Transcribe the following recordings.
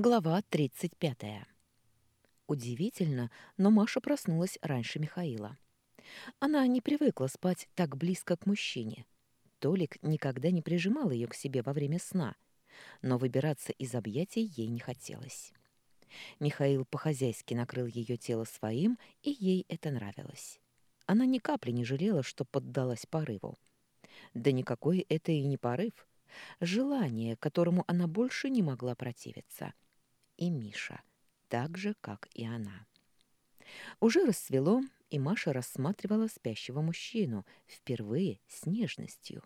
Глава 35. Удивительно, но Маша проснулась раньше Михаила. Она не привыкла спать так близко к мужчине. Толик никогда не прижимал ее к себе во время сна, но выбираться из объятий ей не хотелось. Михаил по-хозяйски накрыл ее тело своим, и ей это нравилось. Она ни капли не жалела, что поддалась порыву. Да никакой это и не порыв — желание, которому она больше не могла противиться. И Миша, так же, как и она. Уже рассвело, и Маша рассматривала спящего мужчину, впервые с нежностью.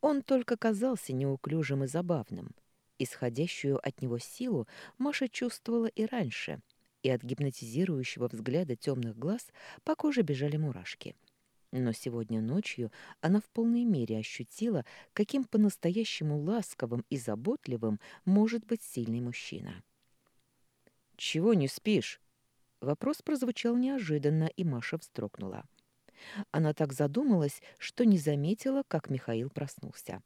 Он только казался неуклюжим и забавным. Исходящую от него силу Маша чувствовала и раньше, и от гипнотизирующего взгляда темных глаз по коже бежали мурашки — но сегодня ночью она в полной мере ощутила, каким по-настоящему ласковым и заботливым может быть сильный мужчина. «Чего не спишь?» Вопрос прозвучал неожиданно, и Маша вздрогнула. Она так задумалась, что не заметила, как Михаил проснулся.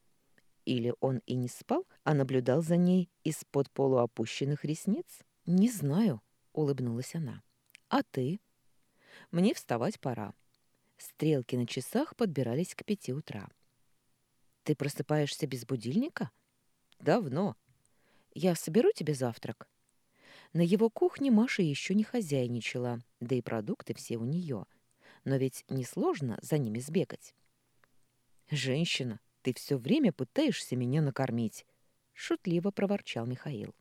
Или он и не спал, а наблюдал за ней из-под полуопущенных ресниц? «Не знаю», — улыбнулась она. «А ты?» «Мне вставать пора. Стрелки на часах подбирались к пяти утра. «Ты просыпаешься без будильника?» «Давно. Я соберу тебе завтрак». На его кухне Маша еще не хозяйничала, да и продукты все у нее. Но ведь несложно за ними сбегать. «Женщина, ты все время пытаешься меня накормить», — шутливо проворчал Михаил.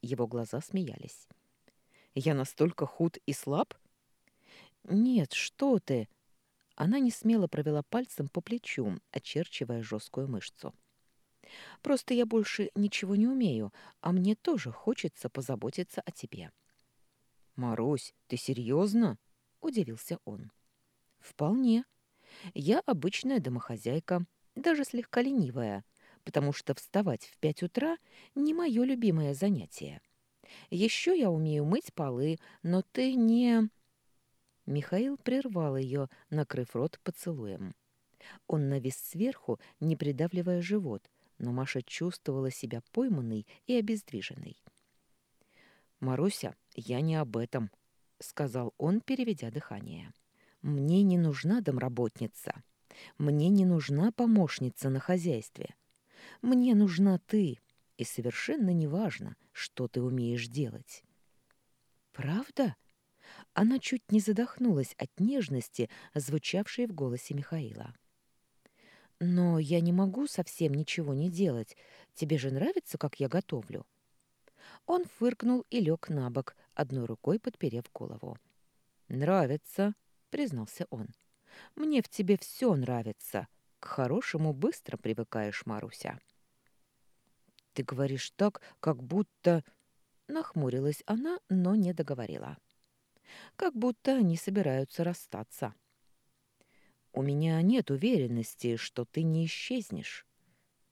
Его глаза смеялись. «Я настолько худ и слаб?» «Нет, что ты!» Она не смело провела пальцем по плечу, очерчивая жесткую мышцу. «Просто я больше ничего не умею, а мне тоже хочется позаботиться о тебе». «Марусь, ты серьезно?» — удивился он. «Вполне. Я обычная домохозяйка, даже слегка ленивая, потому что вставать в пять утра — не мое любимое занятие. Еще я умею мыть полы, но ты не...» Михаил прервал ее, накрыв рот поцелуем. Он навис сверху, не придавливая живот, но Маша чувствовала себя пойманной и обездвиженной. «Маруся, я не об этом», — сказал он, переведя дыхание. «Мне не нужна домработница. Мне не нужна помощница на хозяйстве. Мне нужна ты, и совершенно неважно, что ты умеешь делать». «Правда?» Она чуть не задохнулась от нежности, звучавшей в голосе Михаила. «Но я не могу совсем ничего не делать. Тебе же нравится, как я готовлю?» Он фыркнул и лег на бок, одной рукой подперев голову. «Нравится», — признался он. «Мне в тебе все нравится. К хорошему быстро привыкаешь, Маруся». «Ты говоришь так, как будто...» Нахмурилась она, но не договорила как будто они собираются расстаться. «У меня нет уверенности, что ты не исчезнешь».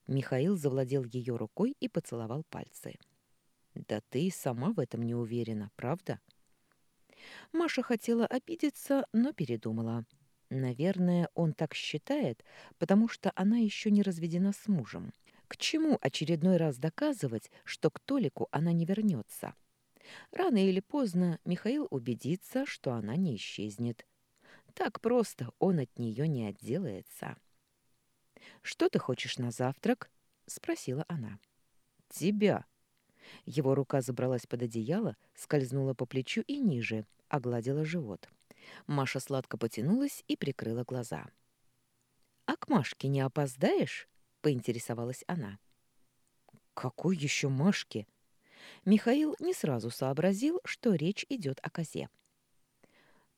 Михаил завладел ее рукой и поцеловал пальцы. «Да ты сама в этом не уверена, правда?» Маша хотела обидеться, но передумала. Наверное, он так считает, потому что она еще не разведена с мужем. К чему очередной раз доказывать, что к Толику она не вернется? Рано или поздно Михаил убедится, что она не исчезнет. Так просто он от нее не отделается. «Что ты хочешь на завтрак?» — спросила она. «Тебя». Его рука забралась под одеяло, скользнула по плечу и ниже, огладила живот. Маша сладко потянулась и прикрыла глаза. «А к Машке не опоздаешь?» — поинтересовалась она. «Какой еще Машке?» Михаил не сразу сообразил, что речь идет о козе.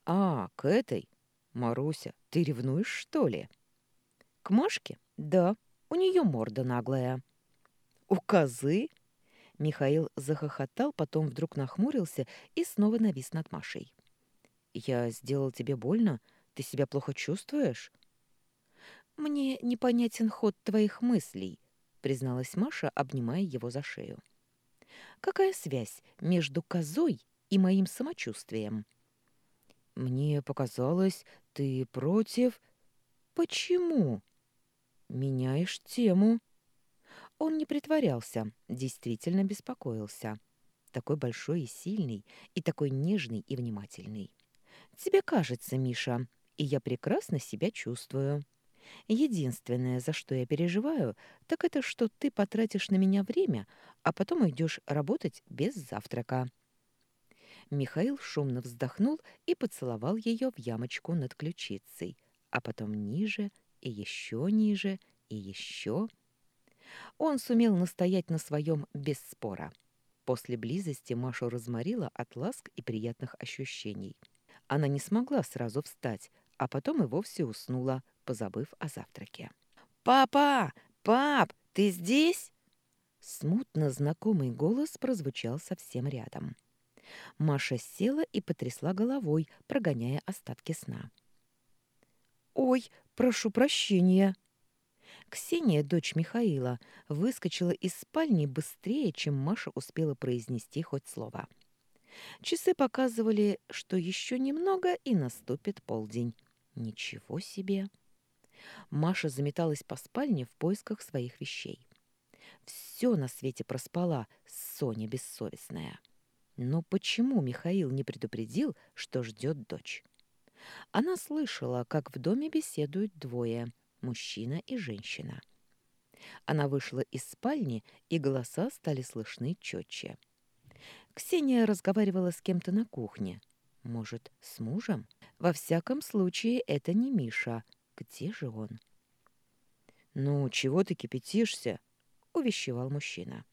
«А, к этой? Маруся, ты ревнуешь, что ли?» «К Машке? Да, у нее морда наглая». «У козы?» Михаил захохотал, потом вдруг нахмурился и снова навис над Машей. «Я сделал тебе больно? Ты себя плохо чувствуешь?» «Мне непонятен ход твоих мыслей», — призналась Маша, обнимая его за шею. Какая связь между козой и моим самочувствием? Мне показалось, ты против... Почему? Меняешь тему. Он не притворялся, действительно беспокоился. такой большой и сильный, и такой нежный и внимательный. Тебе кажется, Миша, и я прекрасно себя чувствую. Единственное, за что я переживаю, так это, что ты потратишь на меня время, а потом уйдешь работать без завтрака». Михаил шумно вздохнул и поцеловал ее в ямочку над ключицей, а потом ниже и еще ниже и еще. Он сумел настоять на своем без спора. После близости Машу разморила от ласк и приятных ощущений. Она не смогла сразу встать, а потом и вовсе уснула, позабыв о завтраке. «Папа! Пап, ты здесь?» Смутно знакомый голос прозвучал совсем рядом. Маша села и потрясла головой, прогоняя остатки сна. «Ой, прошу прощения!» Ксения, дочь Михаила, выскочила из спальни быстрее, чем Маша успела произнести хоть слово. Часы показывали, что еще немного и наступит полдень. Ничего себе! Маша заметалась по спальне в поисках своих вещей. Все на свете проспала, Соня бессовестная. Но почему Михаил не предупредил, что ждет дочь? Она слышала, как в доме беседуют двое — мужчина и женщина. Она вышла из спальни, и голоса стали слышны четче. Ксения разговаривала с кем-то на кухне. Может, с мужем? Во всяком случае, это не Миша. Где же он? «Ну, чего ты кипятишься?» — увещевал мужчина.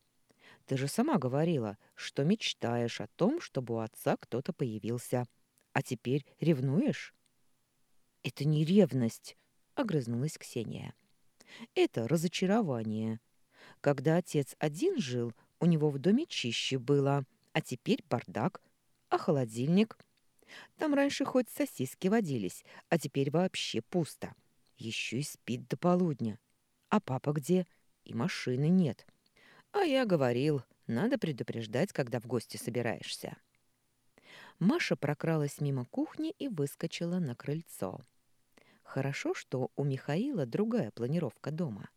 «Ты же сама говорила, что мечтаешь о том, чтобы у отца кто-то появился. А теперь ревнуешь?» «Это не ревность», — огрызнулась Ксения. «Это разочарование. Когда отец один жил, у него в доме чище было, а теперь бардак. А холодильник? Там раньше хоть сосиски водились, а теперь вообще пусто. Еще и спит до полудня. А папа где? И машины нет. А я говорил, надо предупреждать, когда в гости собираешься. Маша прокралась мимо кухни и выскочила на крыльцо. Хорошо, что у Михаила другая планировка дома.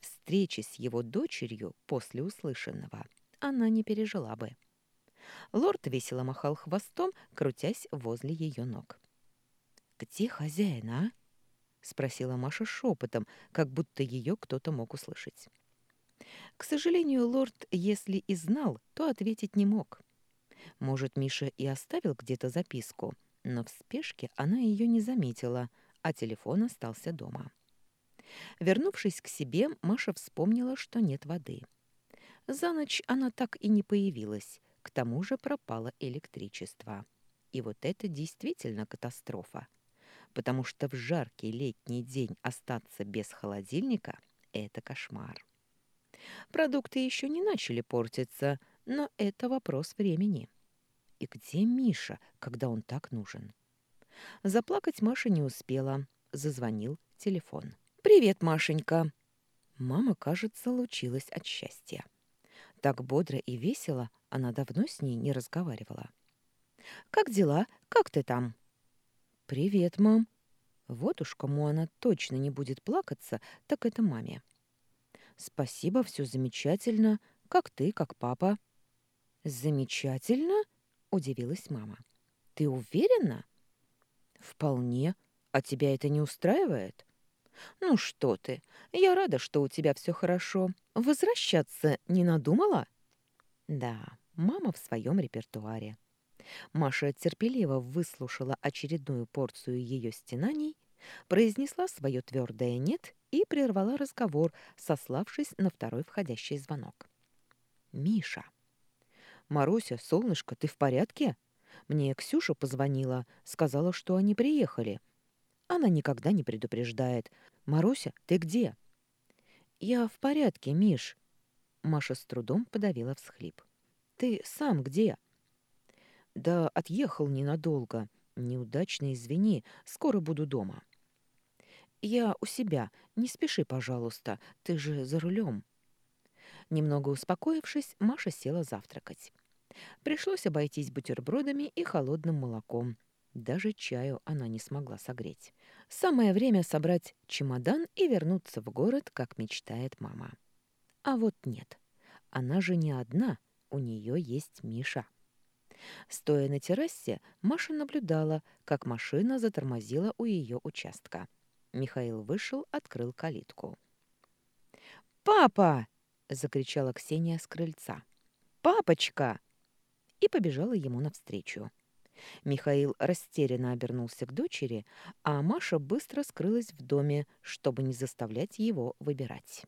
Встречи с его дочерью после услышанного она не пережила бы. Лорд весело махал хвостом, крутясь возле ее ног. «Где хозяин, а?» — спросила Маша шепотом, как будто ее кто-то мог услышать. К сожалению, лорд, если и знал, то ответить не мог. Может, Миша и оставил где-то записку, но в спешке она ее не заметила, а телефон остался дома. Вернувшись к себе, Маша вспомнила, что нет воды. За ночь она так и не появилась, к тому же пропало электричество. И вот это действительно катастрофа потому что в жаркий летний день остаться без холодильника – это кошмар. Продукты еще не начали портиться, но это вопрос времени. И где Миша, когда он так нужен? Заплакать Маша не успела. Зазвонил телефон. «Привет, Машенька!» Мама, кажется, лучилась от счастья. Так бодро и весело она давно с ней не разговаривала. «Как дела? Как ты там?» «Привет, мам». Вот уж кому она точно не будет плакаться, так это маме. «Спасибо, все замечательно. Как ты, как папа». «Замечательно?» — удивилась мама. «Ты уверена?» «Вполне. А тебя это не устраивает?» «Ну что ты, я рада, что у тебя все хорошо. Возвращаться не надумала?» «Да, мама в своем репертуаре». Маша терпеливо выслушала очередную порцию ее стенаний, произнесла свое твердое «нет» и прервала разговор, сославшись на второй входящий звонок. «Миша!» «Маруся, солнышко, ты в порядке?» Мне Ксюша позвонила, сказала, что они приехали. Она никогда не предупреждает. «Маруся, ты где?» «Я в порядке, Миш». Маша с трудом подавила всхлип. «Ты сам где?» Да отъехал ненадолго. Неудачно извини, скоро буду дома. Я у себя. Не спеши, пожалуйста. Ты же за рулем. Немного успокоившись, Маша села завтракать. Пришлось обойтись бутербродами и холодным молоком. Даже чаю она не смогла согреть. Самое время собрать чемодан и вернуться в город, как мечтает мама. А вот нет. Она же не одна. у нее есть Миша. Стоя на террасе, Маша наблюдала, как машина затормозила у ее участка. Михаил вышел, открыл калитку. «Папа!» — закричала Ксения с крыльца. «Папочка!» И побежала ему навстречу. Михаил растерянно обернулся к дочери, а Маша быстро скрылась в доме, чтобы не заставлять его выбирать.